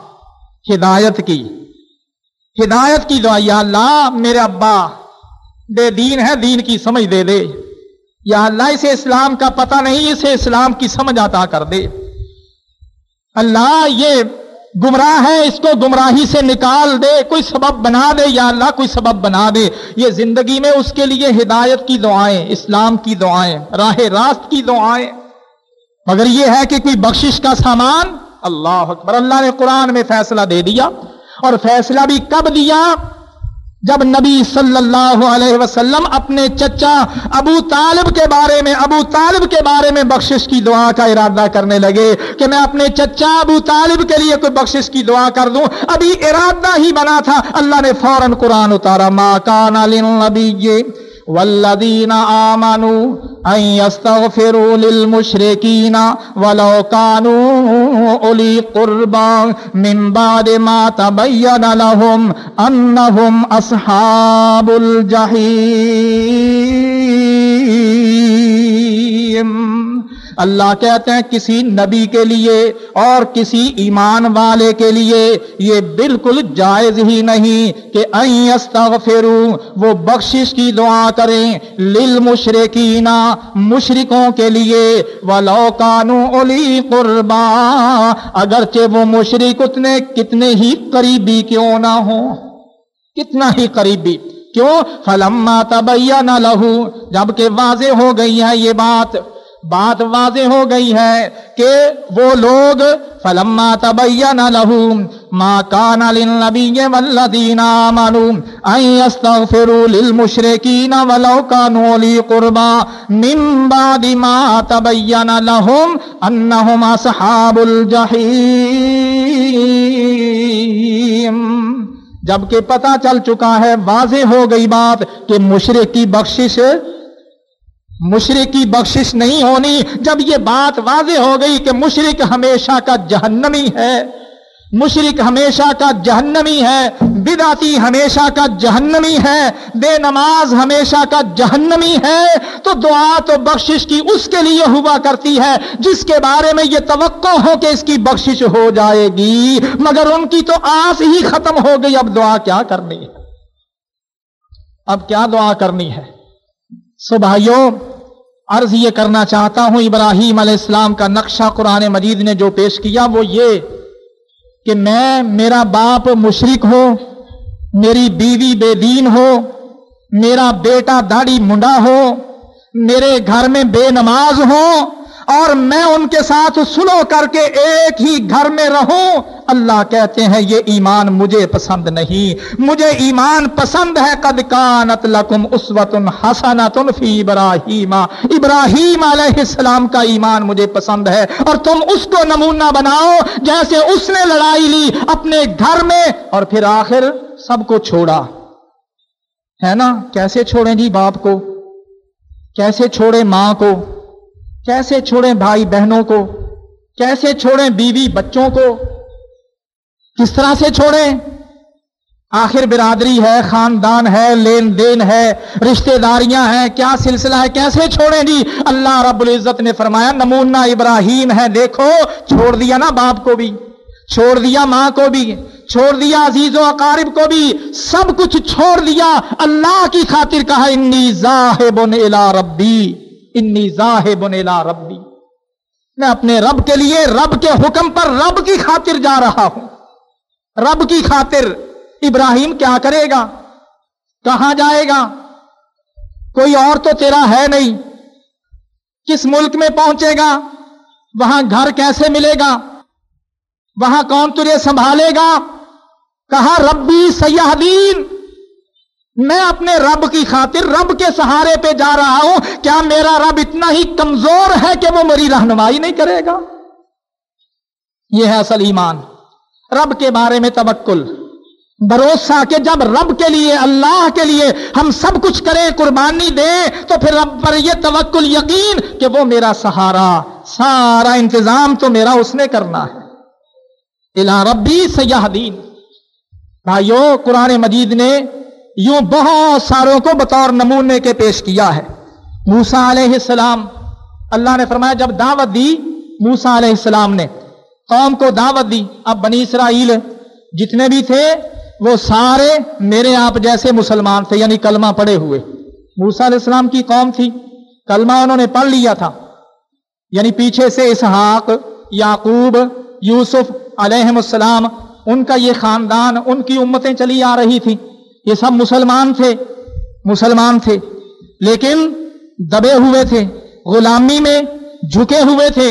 ہدایت کی۔ ہدایت کی دعا، یا اللہ، میرے ابا بے دین ہے، دین کی سمجھ دے دے۔ یا اللہ، اسے اسلام کا پتہ نہیں، اسے اسلام کی سمجھ آتا کر دے۔ اللہ، یہ گمراہ ہے، اس کو گمراہی سے نکال دے۔ کوئی سبب بنا دے، یا اللہ، کوئی سبب بنا دے۔ یہ زندگی میں اس کے لیے ہدایت کی دعائیں، اسلام کی دعائیں، راہ راست کی دعائیں۔ مگر یہ ہے کہ کوئی بخشش کا سامان، اللہ اکبر، اللہ نے قرآن میں فیصلہ دے دیا۔ اور فیصلہ بھی کب دیا؟ جب نبی صلی اللہ علیہ وسلم اپنے چچا ابو طالب کے بارے میں، ابو طالب کے بارے میں بخشش کی دعا کا ارادہ کرنے لگے کہ میں اپنے چچا ابو طالب کے لیے کوئی بخشش کی دعا کر دوں۔ ابھی ارادہ ہی بنا تھا۔ اللہ نے فوراً قرآن اتارا ماں کان نبی والذین آمنوا ان یستغفروا للمشرکین ولو كانوا اولی قربا من بعد ما تبین لهم انہم اصحاب الجحیم اللہ کہتے ہیں کسی نبی کے لیے اور کسی ایمان والے کے لیے یہ بالکل جائز ہی نہیں کہ وہ بخشش کی دعا کریں للمشرکین مشرکوں کے لیے۔ ولو کانو علی قربا، اگرچہ وہ مشرک اتنے کتنے ہی قریبی کیوں نہ ہو کتنا ہی قریبی۔ کیوں؟ فلما تبین لہو جبکہ واضح ہو گئی ہے یہ بات۔ بات واضح ہو گئی ہے کہ وہ لوگ فلما تبین لهم ما كان للنبي والذين آمنوا ان يستغفروا للمشركين ولو كانوا لي قربا من بعد ما تبين لهم انهم اصحاب الجحيم جبکہ پتہ چل چکا ہے، واضح ہو گئی بات کہ مشرق کی بخشش مشرق کی بخشش نہیں ہونی جب یہ بات واضح ہو گئی کہ مشرق ہمیشہ کا جہنمی ہے۔ مشرق ہمیشہ کا جہنمی ہے بداتی ہمیشہ کا جہنمی ہے، بے نماز ہمیشہ کا جہنمی ہے۔ تو دعا تو بخشش کی اس کے لیے ہوا کرتی ہے، جس کے بارے میں یہ توقع ہو کہ اس کی بخشش ہو جائے گی۔ مگر ان کی تو آس ہی ختم ہو گئی، اب دعا کیا کرنی ہے؟ اب کیا دعا کرنی ہے؟ سو بھائیوں، عرض یہ کرنا چاہتا ہوں، ابراہیم علیہ السلام کا نقشہ قرآن مجید نے جو پیش کیا وہ یہ کہ میں، میرا باپ مشرق ہو، میری بیوی بے دین ہو، میرا بیٹا داڑھی منڈا ہو، میرے گھر میں بے نماز ہو اور میں ان کے ساتھ سلو کر کے ایک ہی گھر میں رہوں۔ اللہ کہتے ہیں، یہ ایمان مجھے پسند نہیں۔ مجھے ایمان پسند ہے، قد کانت لکم اسوت حسنت فی ابراہیم۔ ابراہیم علیہ السلام کا ایمان مجھے پسند ہے۔ اور تم اس کو نمونہ بناؤ جیسے اس نے لڑائی لی اپنے گھر میں۔ اور پھر آخر سب کو چھوڑا۔ ہے نا؟ کیسے چھوڑیں جی باپ کو؟ کیسے چھوڑے ماں کو؟ کیسے چھوڑیں بھائی بہنوں کو؟ کیسے چھوڑیں بیوی بچوں کو؟ کس طرح سے چھوڑیں؟ آخر برادری ہے، خاندان ہے، لین دین ہے رشتہ داریاں ہیں، کیا سلسلہ ہے؟ کیسے چھوڑیں؟ جی اللہ رب العزت نے فرمایا، نمونہ ابراہیم ہے، دیکھو، چھوڑ دیا نا باپ کو بھی، چھوڑ دیا ماں کو بھی، چھوڑ دیا عزیز و اقارب کو بھی، سب کچھ چھوڑ دیا، اللہ کی خاطر کہا، انی زاہب ربی انی ذاہب الى ربی۔ میں اپنے رب کے لیے رب کے حکم پر رب کی خاطر جا رہا ہوں۔ رب کی خاطر ابراہیم کیا کرے گا؟ کہاں جائے گا؟ کوئی اور تو تیرا ہے نہیں۔ کس ملک میں پہنچے گا؟ وہاں گھر کیسے ملے گا؟ وہاں کون تجھے سنبھالے گا؟ کہا ربی سیاح دین میں اپنے رب کی خاطر رب کے سہارے پہ جا رہا ہوں۔ کیا میرا رب اتنا ہی کمزور ہے کہ وہ میری رہنمائی نہیں کرے گا؟ یہ ہے اصل ایمان۔ رب کے بارے میں توکل۔ بھروسہ کہ جب رب کے لیے، اللہ کے لیے ہم سب کچھ کریں، قربانی دیں، تو پھر رب پر یہ توکل، یقین کہ وہ میرا سہارا، سارا انتظام تو میرا اس نے کرنا ہے۔ الا ربی سیاح دین بھائیو، قرآن مجید نے یوں بہت ساروں کو بطور نمونے کے پیش کیا ہے۔ موسا علیہ السلام، اللہ نے فرمایا، جب دعوت دی موسا علیہ السلام نے، قوم کو دعوت دی۔ اب بنی اسرائیل جتنے بھی تھے، وہ سارے میرے آپ جیسے مسلمان تھے یعنی کلمہ پڑے ہوئے۔ موسا علیہ السلام کی قوم تھی، کلمہ انہوں نے پڑھ لیا تھا۔ یعنی پیچھے سے اسحاق، یعقوب، یوسف علیہ السلام، ان کا یہ خاندان، ان کی امتیں چلی آ رہی تھی یہ سب مسلمان تھے مسلمان تھے، لیکن دبے ہوئے تھے، غلامی میں جھکے ہوئے تھے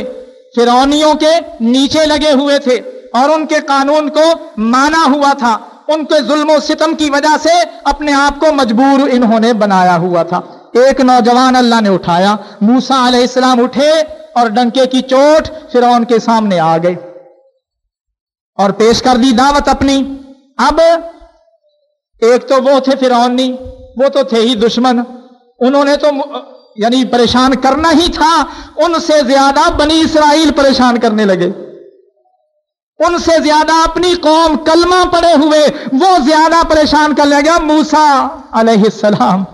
فرونیوں کے نیچے لگے ہوئے تھے، اور ان کے قانون کو مانا ہوا تھا۔ ان کے ظلم و ستم کی وجہ سے اپنے آپ کو مجبور انہوں نے بنایا ہوا تھا۔ ایک نوجوان اللہ نے اٹھایا موسا علیہ السلام اٹھے اور ڈنکے کی چوٹ فرعون کے سامنے آ گئے اور پیش کر دی دعوت اپنی۔ اب ایک تو وہ تھے فرعونی، وہ تو تھے ہی دشمن۔ انہوں نے تو یعنی پریشان کرنا ہی تھا، ان سے زیادہ بنی اسرائیل پریشان کرنے لگے۔ ان سے زیادہ اپنی قوم کلمہ پڑے ہوئے، وہ زیادہ پریشان کر لے گیا موسا علیہ السلام،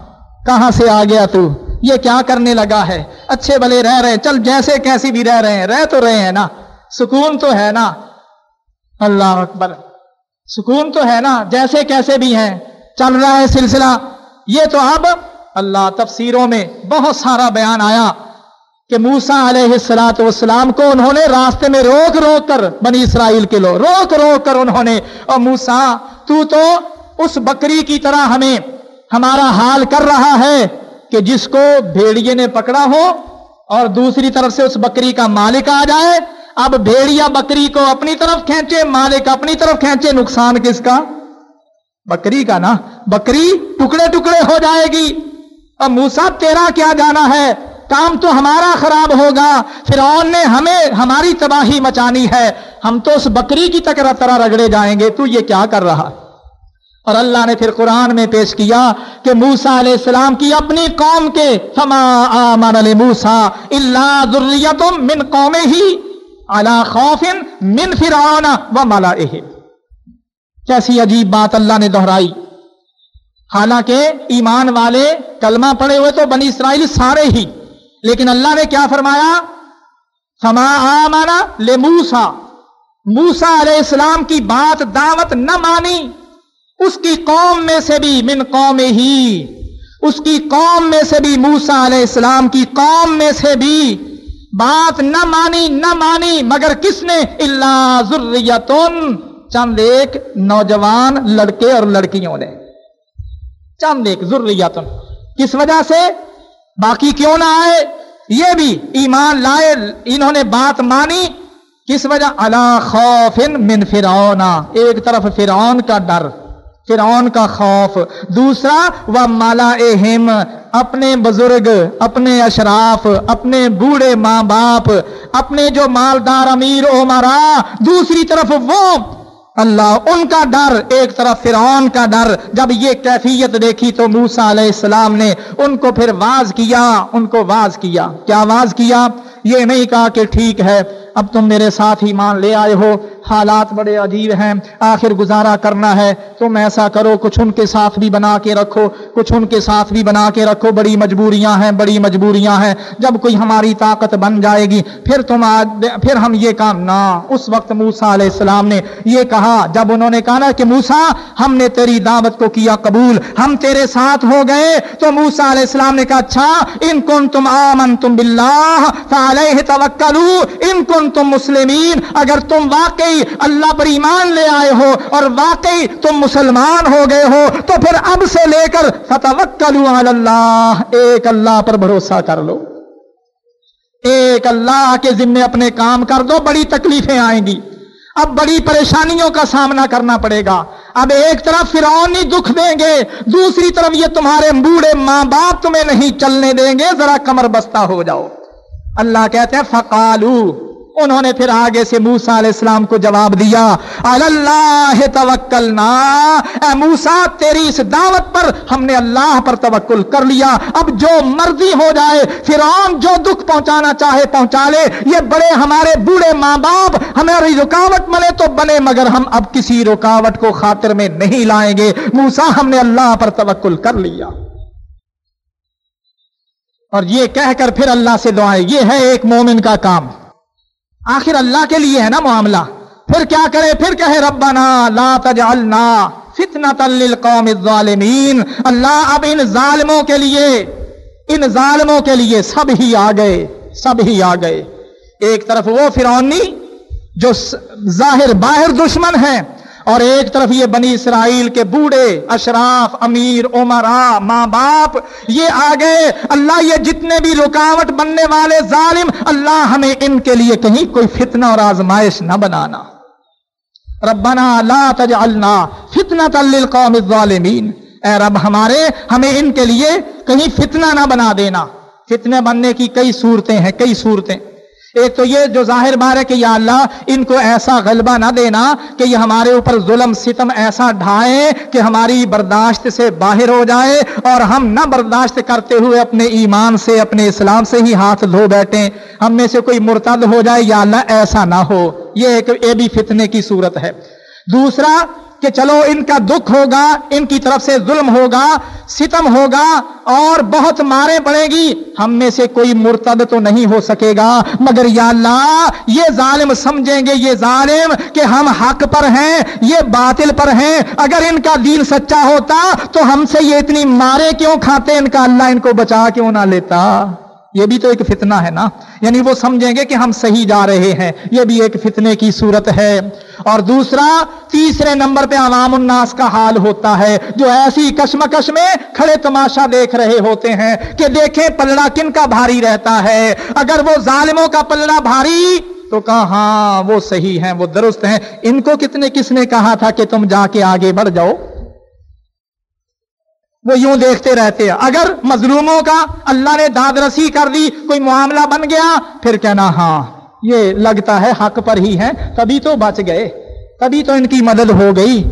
کہاں سے آ گیا تو؟ یہ کیا کرنے لگا ہے؟ اچھے بلے رہ رہے، چل جیسے کیسی بھی رہ رہے ہیں، رہ تو رہے ہیں نا، سکون تو ہے نا۔ اللہ اکبر۔ سکون تو ہے نا، جیسے کیسے بھی ہیں، چل رہا ہے سلسلہ۔ یہ تو اب اللہ تفسیروں میں بہت سارا بیان آیا کہ موسا علیہ السلاط والسلام کو انہوں نے راستے میں روک روک کر بنی اسرائیل کے لو، روک روک کر انہوں نے۔ اور موسا تو تو اس بکری کی طرح ہمیں، ہمارا حال کر رہا ہے کہ جس کو بھیڑیے نے پکڑا ہو اور دوسری طرف سے اس بکری کا مالک آ جائے۔ اب بھیڑیا بکری کو اپنی طرف کھینچے، مالک اپنی طرف کھینچے، نقصان کس کا؟ بکری کا نا؟ بکری ٹکڑے ٹکڑے ہو جائے گی۔ اور موسا تیرا کیا جانا ہے؟ کام تو ہمارا خراب ہوگا۔ فرعون نے ہمیں، ہماری تباہی مچانی ہے۔ ہم تو اس بکری کی طرح رگڑے جائیں گے۔ تو یہ کیا کر رہا؟ اور اللہ نے پھر قرآن میں پیش کیا کہ موسا علیہ السلام کی اپنی قوم کے، فما آمن علی موسا اللہ ذریت من قوم ہی اللہ خوف من فرعون و ملا کیسی عجیب بات اللہ نے دہرائی۔ حالانکہ ایمان والے کلمہ پڑے ہوئے تو بنی اسرائیل سارے ہی۔ لیکن اللہ نے کیا فرمایا؟ فما آمنا لے موسا موسا علیہ السلام کی بات دعوت نہ مانی۔ اس کی قوم میں سے بھی من قوم ہی۔ اس کی قوم میں سے بھی موسا علیہ السلام کی قوم میں سے بھی بات نہ مانی نہ مانی، مگر کس نے؟ اللہ ذریتن۔ چند ایک نوجوان لڑکے اور لڑکیوں نے۔ چند ایک ذریتن۔ کس وجہ سے؟ باقی کیوں نہ آئے؟ یہ بھی ایمان لائے، انہوں نے بات مانی۔ کس وجہ؟ اللہ خوف من فرعون۔ ایک طرف فرعون کا ڈر۔ فرعون کا خوف، دوسرا وہ مالا اہم اپنے بزرگ، اپنے اشراف، اپنے بوڑھے ماں باپ، اپنے جو مالدار امیر عمرا، دوسری طرف وہ، اللہ، ان کا ڈر، ایک طرف فرعون کا ڈر، جب یہ کیفیت دیکھی تو موسا علیہ السلام نے ان کو پھر واز کیا، ان کو واز کیا۔ کیا واز کیا؟ یہ نہیں کہا کہ ٹھیک ہے۔ اب تم میرے ساتھ ہی مان لے آئے ہو، حالات بڑے عجیب ہیں، آخر گزارا کرنا ہے۔ تم ایسا کرو، کچھ ان کے ساتھ بھی بنا کے رکھو، کچھ ان کے ساتھ بھی بنا کے رکھو۔ بڑی مجبوریاں ہیں، بڑی مجبوریاں ہیں۔ جب کوئی ہماری طاقت بن جائے گی، پھر تم پھر ہم یہ کام، نہ، اس وقت موسا علیہ السلام نے یہ کہا، جب انہوں نے کہا نا کہ موسا ہم نے تیری دعوت کو کیا قبول، ہم تیرے ساتھ ہو گئے۔ تو موسا علیہ السلام نے کہا اچھا ان کن تم آمن تم بلّہ توکلو، ان کن تم مسلمین، اگر تم واقعی اللہ پر ایمان لے آئے ہو اور واقعی تم مسلمان ہو گئے ہو، تو پھر اب سے لے کر اللہ، ایک اللہ پر بھروسہ کر لو۔ ایک اللہ کے ذمے اپنے کام کر دو، بڑی تکلیفیں آئیں گی۔ اب بڑی پریشانیوں کا سامنا کرنا پڑے گا۔ اب ایک طرف فرونی دکھ دیں گے، دوسری طرف یہ تمہارے بوڑھے ماں باپ تمہیں نہیں چلنے دیں گے، ذرا کمر بستہ ہو جاؤ۔ اللہ کہتے ہیں فقالو انہوں نے پھر آگے سے موسا علیہ السلام کو جواب دیا اللہ توکلنا۔ اے موسا تیری اس دعوت پر ہم نے اللہ پر توکل کر لیا۔ اب جو مرضی ہو جائے، فرعون جو دکھ پہنچانا چاہے، پہنچا لے۔ یہ بڑے ہمارے بوڑھے ماں باپ ہماری رکاوٹ ملے تو بنے، مگر ہم اب کسی رکاوٹ کو خاطر میں نہیں لائیں گے۔ موسا ہم نے اللہ پر توکل کر لیا۔ اور یہ کہہ کر پھر اللہ سے دعائیں۔ یہ ہے ایک مومن کا کام۔ آخر اللہ کے لیے ہے نا معاملہ۔ پھر کیا کرے؟ پھر کہے، ربنا لا تجعلنا فتنة للقوم الظالمین۔ اللہ اب ان ظالموں کے لیے، ان ظالموں کے لیے سب ہی آ گئے، سب ہی آ گئے۔ ایک طرف وہ فرونی جو ظاہر باہر دشمن ہیں اور ایک طرف یہ بنی اسرائیل کے بوڑھے، اشراف، امیر، عمرا، ماں باپ، یہ آگے اللہ یہ جتنے بھی رکاوٹ بننے والے ظالم، اللہ ہمیں ان کے لیے کہیں کوئی فتنہ اور آزمائش نہ بنانا۔ ربنا لا تجعلنا فتنة للقوم الظالمین۔ اے رب ہمارے، ہمیں ان کے لیے کہیں فتنہ نہ بنا دینا۔ فتنے بننے کی کئی صورتیں ہیں، کئی صورتیں۔ ایک تو یہ جو ظاہر بار ہے کہ یا اللہ، ان کو ایسا غلبہ نہ دینا کہ یہ ہمارے اوپر ظلم، ستم ایسا ڈھائیں کہ ہماری برداشت سے باہر ہو جائے اور ہم نہ برداشت کرتے ہوئے اپنے ایمان سے، اپنے اسلام سے ہی ہاتھ دھو بیٹھیں۔ ہم میں سے کوئی مرتد ہو جائے یا اللہ، ایسا نہ ہو۔ یہ ایک اے بھی فتنے کی صورت ہے۔ دوسرا کہ چلو ان کا دکھ ہوگا، ان کی طرف سے ظلم ہوگا، ستم ہوگا اور بہت مارے پڑے گی۔ ہم میں سے کوئی مرتد تو نہیں ہو سکے گا۔ مگر یا اللہ، یہ ظالم سمجھیں گے، یہ ظالم کہ ہم حق پر ہیں، یہ باطل پر ہیں۔ اگر ان کا دین سچا ہوتا تو ہم سے یہ اتنی مارے کیوں کھاتے؟ ان کا اللہ ان کو بچا کیوں نہ لیتا؟ یہ بھی تو ایک فتنہ ہے نا۔ یعنی وہ سمجھیں گے کہ ہم صحیح جا رہے ہیں۔ یہ بھی ایک فتنے کی صورت ہے۔ اور دوسرا، تیسرے نمبر پہ عوام الناس کا حال ہوتا ہے۔ جو ایسی کشمکش میں کھڑے تماشا دیکھ رہے ہوتے ہیں کہ دیکھیں پلڑا کن کا بھاری رہتا ہے۔ اگر وہ ظالموں کا پلڑا بھاری، تو کہا ہاں وہ صحیح ہیں، وہ درست ہیں۔ ان کو کتنے کس نے کہا تھا کہ تم جا کے آگے بڑھ جاؤ؟ وہ یوں دیکھتے رہتے ہیں۔ اگر مظلوموں کا اللہ نے داد رسی کر دی، کوئی معاملہ بن گیا، پھر کہنا ہاں یہ لگتا ہے حق پر ہی ہے تبھی تو بچ گئے۔ تبھی تو ان کی مدد ہو گئی۔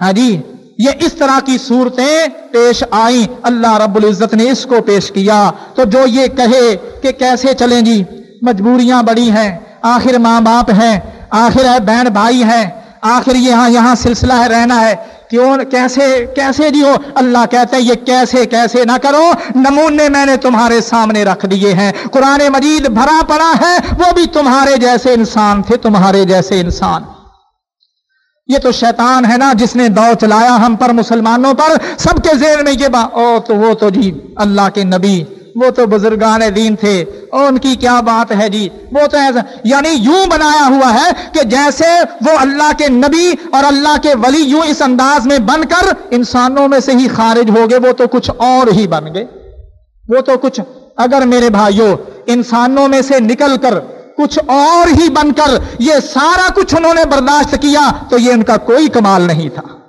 ہاں جی یہ اس طرح کی صورتیں پیش آئیں۔ اللہ رب العزت نے اس کو پیش کیا۔ تو جو یہ کہے کہ کیسے چلیں جی؟ مجبوریاں بڑی ہیں، آخر ماں باپ ہیں، آخر ہے بہن بھائی ہیں، آخر یہاں یہاں سلسلہ ہے، رہنا ہے۔ کیوں کیسے کیسے جی ہو اللہ کہتے ہیں یہ کیسے کیسے نہ کرو۔ نمونے میں نے تمہارے سامنے رکھ دیے ہیں۔ قرآن مجید بھرا پڑا ہے۔ وہ بھی تمہارے جیسے انسان تھے، تمہارے جیسے انسان۔ یہ تو شیطان ہے نا، جس نے دو چلایا ہم پر مسلمانوں پر۔ سب کے ذہن میں یہ با او تو وہ تو جی اللہ کے نبی۔ وہ تو بزرگان دین تھے۔ اور ان کی کیا بات ہے جی؟ وہ تو ایسا یعنی یوں بنایا ہوا ہے کہ جیسے وہ اللہ کے نبی اور اللہ کے ولی یوں اس انداز میں بن کر انسانوں میں سے ہی خارج ہو گئے، وہ تو کچھ اور ہی بن گئے۔ وہ تو کچھ اگر میرے بھائیوں انسانوں میں سے نکل کر کچھ اور ہی بن کر یہ سارا کچھ انہوں نے برداشت کیا، تو یہ ان کا کوئی کمال نہیں تھا۔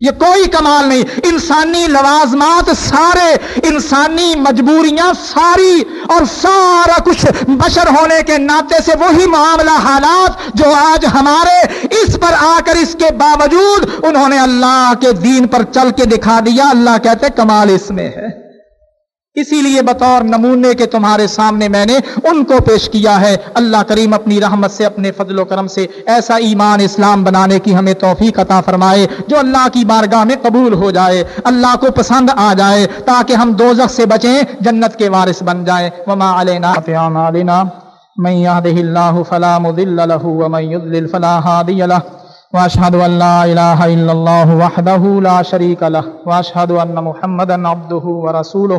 یہ کوئی کمال نہیں۔ انسانی لوازمات سارے، انسانی مجبوریاں ساری اور سارا کچھ بشر ہونے کے ناطے سے وہی معاملہ حالات جو آج ہمارے اس پر آ کر اس کے باوجود انہوں نے اللہ کے دین پر چل کے دکھا دیا۔ اللہ کہتے کمال اس میں ہے۔ اسی لیے بطور نمونے کے تمہارے سامنے میں نے ان کو پیش کیا ہے۔ اللہ کریم اپنی رحمت سے، اپنے فضل و کرم سے ایسا ایمان اسلام بنانے کی ہمیں توفیق عطا فرمائے جو اللہ کی بارگاہ میں قبول ہو جائے، اللہ کو پسند آ جائے تاکہ ہم دوزخ سے بچیں، جنت کے وارث بن جائیں۔ وما علینا علینا من يهده الله فلا مضل له ومن يضلل فلا هادي له۔ واشهد ان لا اله الا الله وحده لا شريك له۔ واشهد ان محمدا عبده ورسوله۔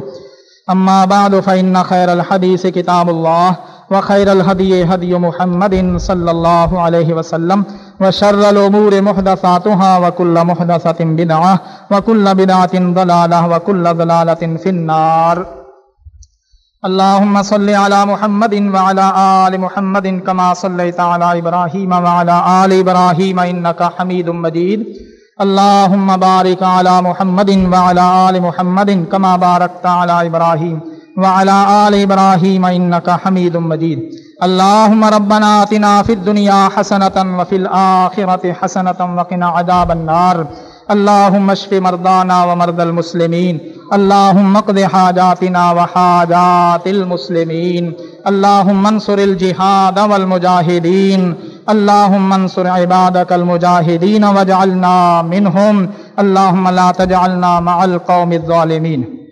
أما بعد، فإن خير الحديث كتاب الله، وخير الهدي هدي محمد صلى الله عليه وسلم، وشر الأمور محدثاتها، وكل محدثة بدعة، وكل بدعة ضلالة، وكل ضلالة في النار. اللهم صل على محمد وعلى آل محمد كما صليت على إبراهيم وعلى آل إبراهيم إنك حميد مجيد. اللهم بارك على محمد وعلى آل محمد كما باركت على إبراهيم وعلى آل إبراهيم إنك حميد مجيد اللهم ربنا آتنا في الدنيا حسنة وفي الآخرة حسنة وقنا عذاب النار. اللهم اشف مرضانا ومرضى المسلمين اللهم اقض حاجاتنا وحاجات المسلمين اللهم انصر الجهاد والمجاهدين اللهم انصر عبادك المجاهدين واجعلنا منهم اللهم لا تجعلنا مع القوم الظالمين